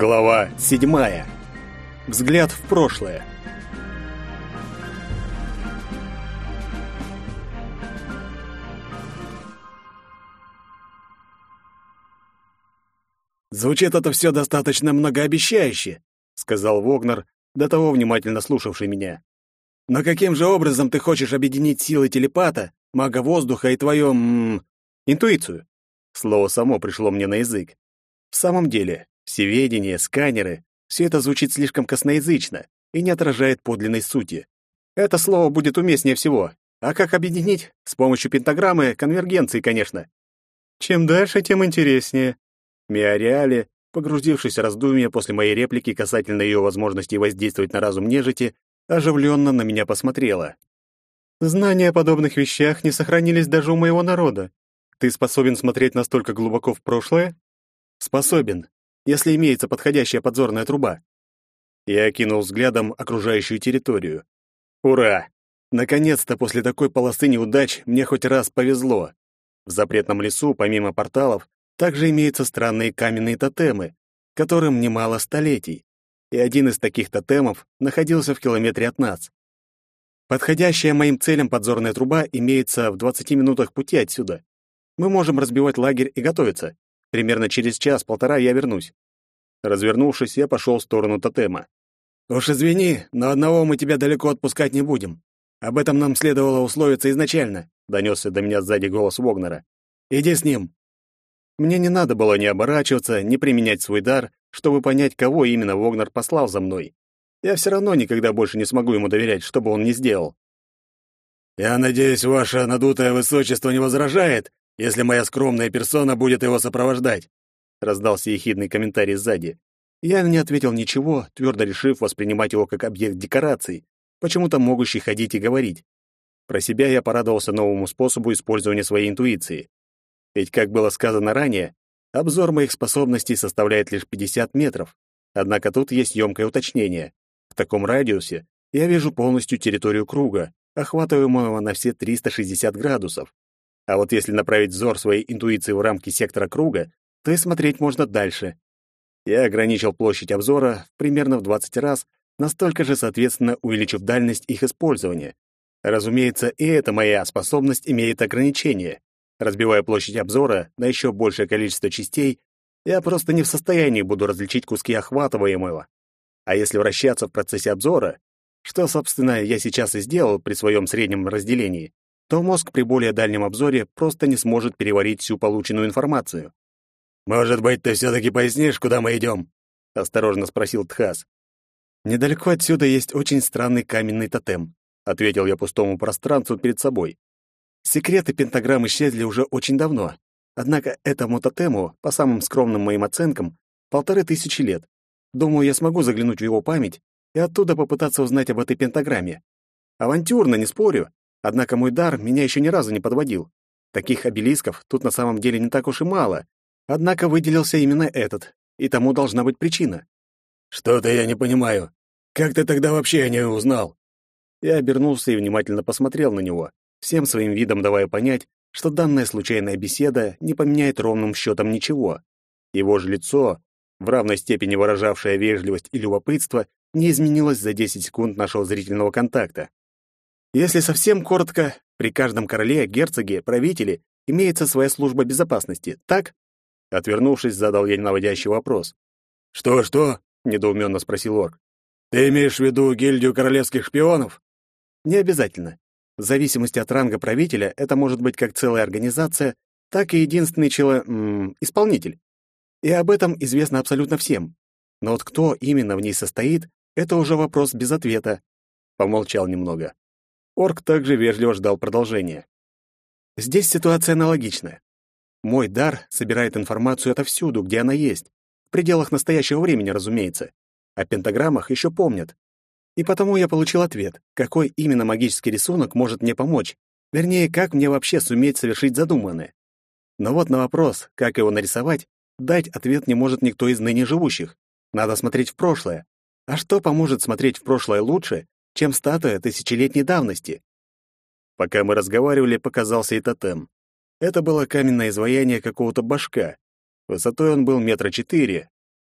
Глава седьмая. Взгляд в прошлое. «Звучит это все достаточно многообещающе», — сказал Вогнер, до того внимательно слушавший меня. «Но каким же образом ты хочешь объединить силы телепата, мага воздуха и твою... М -м, интуицию?» Слово само пришло мне на язык. В самом деле, всеведение, сканеры — все это звучит слишком косноязычно и не отражает подлинной сути. Это слово будет уместнее всего. А как объединить? С помощью пентаграммы, конвергенции, конечно. Чем дальше, тем интереснее. Миариале, погрузившись в раздумья после моей реплики касательно ее возможности воздействовать на разум нежити, оживленно на меня посмотрела. «Знания о подобных вещах не сохранились даже у моего народа. Ты способен смотреть настолько глубоко в прошлое?» «Способен, если имеется подходящая подзорная труба». Я окинул взглядом окружающую территорию. «Ура! Наконец-то после такой полосы неудач мне хоть раз повезло. В запретном лесу, помимо порталов, также имеются странные каменные тотемы, которым немало столетий, и один из таких тотемов находился в километре от нас. Подходящая моим целям подзорная труба имеется в 20 минутах пути отсюда. Мы можем разбивать лагерь и готовиться. Примерно через час-полтора я вернусь. Развернувшись, я пошел в сторону тотема. «Уж извини, но одного мы тебя далеко отпускать не будем. Об этом нам следовало условиться изначально», — донесся до меня сзади голос Вогнера. «Иди с ним». Мне не надо было ни оборачиваться, ни применять свой дар, чтобы понять, кого именно Вогнер послал за мной. Я все равно никогда больше не смогу ему доверять, что бы он ни сделал. «Я надеюсь, ваше надутое высочество не возражает, если моя скромная персона будет его сопровождать», — раздался ехидный комментарий сзади. Я не ответил ничего, твердо решив воспринимать его как объект декораций, почему-то могущий ходить и говорить. Про себя я порадовался новому способу использования своей интуиции. Ведь, как было сказано ранее, обзор моих способностей составляет лишь 50 метров. Однако тут есть ёмкое уточнение. В таком радиусе я вижу полностью территорию круга, охватываемого на все 360 градусов. А вот если направить взор своей интуиции в рамки сектора круга, то и смотреть можно дальше. Я ограничил площадь обзора примерно в 20 раз, настолько же, соответственно, увеличив дальность их использования. Разумеется, и эта моя способность имеет ограничения. Разбивая площадь обзора на еще большее количество частей, я просто не в состоянии буду различить куски охватываемого. А если вращаться в процессе обзора, что, собственно, я сейчас и сделал при своем среднем разделении, то мозг при более дальнем обзоре просто не сможет переварить всю полученную информацию. «Может быть, ты все-таки пояснишь, куда мы идем?» — осторожно спросил Тхас. «Недалеко отсюда есть очень странный каменный тотем», — ответил я пустому пространству перед собой. Секреты пентаграмм исчезли уже очень давно. Однако этому тотему, по самым скромным моим оценкам, полторы тысячи лет. Думаю, я смогу заглянуть в его память и оттуда попытаться узнать об этой пентаграмме. Авантюрно, не спорю, однако мой дар меня еще ни разу не подводил. Таких обелисков тут на самом деле не так уж и мало. Однако выделился именно этот, и тому должна быть причина. «Что-то я не понимаю. Как ты тогда вообще о ней узнал?» Я обернулся и внимательно посмотрел на него всем своим видом давая понять, что данная случайная беседа не поменяет ровным счетом ничего. Его же лицо, в равной степени выражавшее вежливость и любопытство, не изменилось за 10 секунд нашего зрительного контакта. Если совсем коротко, при каждом короле, герцоге, правителе имеется своя служба безопасности, так? Отвернувшись, задал я наводящий вопрос. «Что-что?» — недоуменно спросил орк. «Ты имеешь в виду гильдию королевских шпионов?» «Не обязательно. В зависимости от ранга правителя это может быть как целая организация, так и единственный чело... исполнитель. И об этом известно абсолютно всем. Но вот кто именно в ней состоит, это уже вопрос без ответа. Помолчал немного. Орк также вежливо ждал продолжения. Здесь ситуация аналогичная. Мой дар собирает информацию отовсюду, где она есть. В пределах настоящего времени, разумеется. О пентаграммах еще помнят. И потому я получил ответ, какой именно магический рисунок может мне помочь, вернее, как мне вообще суметь совершить задуманное. Но вот на вопрос, как его нарисовать, дать ответ не может никто из ныне живущих. Надо смотреть в прошлое. А что поможет смотреть в прошлое лучше, чем статуя тысячелетней давности? Пока мы разговаривали, показался и тотем. Это было каменное изваяние какого-то башка. Высотой он был метра четыре,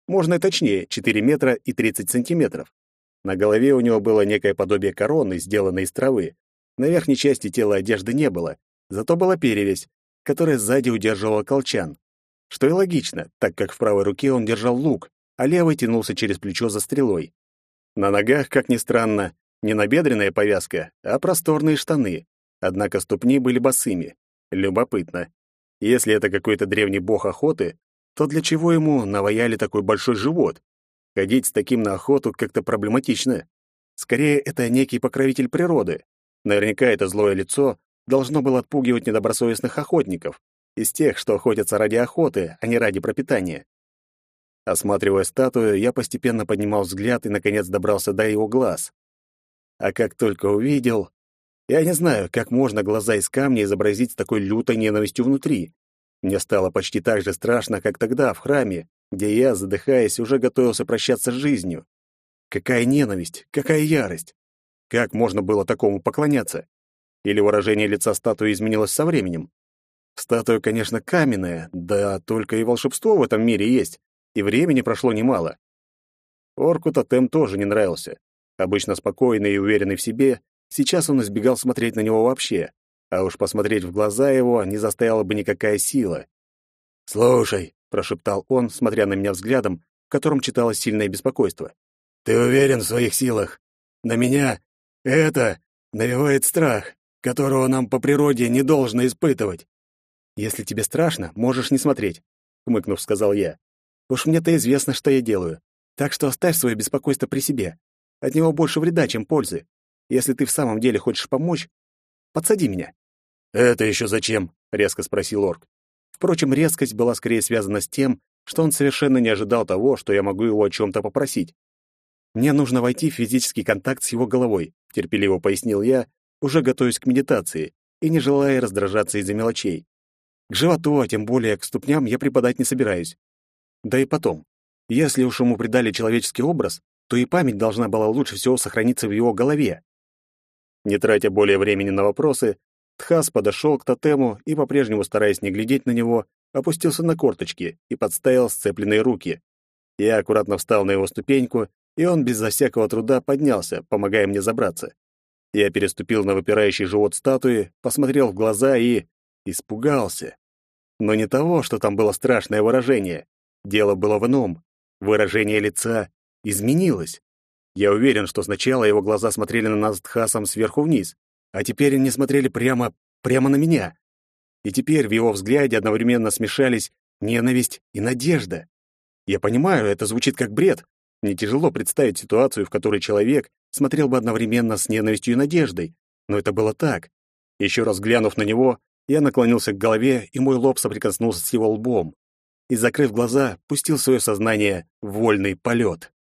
можно и точнее, 4 метра и 30 сантиметров. На голове у него было некое подобие короны, сделанной из травы. На верхней части тела одежды не было, зато была перевязь, которая сзади удерживала колчан. Что и логично, так как в правой руке он держал лук, а левый тянулся через плечо за стрелой. На ногах, как ни странно, не набедренная повязка, а просторные штаны. Однако ступни были босыми. Любопытно. Если это какой-то древний бог охоты, то для чего ему наваяли такой большой живот? Ходить с таким на охоту как-то проблематично. Скорее, это некий покровитель природы. Наверняка это злое лицо должно было отпугивать недобросовестных охотников, из тех, что охотятся ради охоты, а не ради пропитания. Осматривая статую, я постепенно поднимал взгляд и, наконец, добрался до его глаз. А как только увидел... Я не знаю, как можно глаза из камня изобразить с такой лютой ненавистью внутри. Мне стало почти так же страшно, как тогда, в храме, где я, задыхаясь, уже готовился прощаться с жизнью. Какая ненависть, какая ярость! Как можно было такому поклоняться? Или выражение лица статуи изменилось со временем? Статуя, конечно, каменная, да только и волшебство в этом мире есть, и времени прошло немало. Орку тотем тоже не нравился. Обычно спокойный и уверенный в себе, сейчас он избегал смотреть на него вообще, а уж посмотреть в глаза его не заставила бы никакая сила. «Слушай», — прошептал он, смотря на меня взглядом, в котором читалось сильное беспокойство. «Ты уверен в своих силах? На меня это навевает страх, которого нам по природе не должно испытывать. «Если тебе страшно, можешь не смотреть», — хмыкнув, сказал я. «Уж мне-то известно, что я делаю. Так что оставь свое беспокойство при себе. От него больше вреда, чем пользы. Если ты в самом деле хочешь помочь, подсади меня». «Это еще зачем?» — резко спросил орк. Впрочем, резкость была скорее связана с тем, что он совершенно не ожидал того, что я могу его о чем-то попросить. «Мне нужно войти в физический контакт с его головой», — терпеливо пояснил я, уже готовясь к медитации и не желая раздражаться из-за мелочей. К животу, а тем более к ступням, я преподать не собираюсь. Да и потом, если уж ему придали человеческий образ, то и память должна была лучше всего сохраниться в его голове. Не тратя более времени на вопросы, Тхас подошел к тотему и, по-прежнему стараясь не глядеть на него, опустился на корточки и подставил сцепленные руки. Я аккуратно встал на его ступеньку, и он без всякого труда поднялся, помогая мне забраться. Я переступил на выпирающий живот статуи, посмотрел в глаза и... Испугался. Но не того, что там было страшное выражение. Дело было в ином. Выражение лица изменилось. Я уверен, что сначала его глаза смотрели на нас с Тхасом сверху вниз, а теперь они смотрели прямо, прямо на меня. И теперь в его взгляде одновременно смешались ненависть и надежда. Я понимаю, это звучит как бред. Мне тяжело представить ситуацию, в которой человек смотрел бы одновременно с ненавистью и надеждой, но это было так. Еще раз глянув на него, я наклонился к голове, и мой лоб соприкоснулся с его лбом. И, закрыв глаза, пустил свое сознание в вольный полет.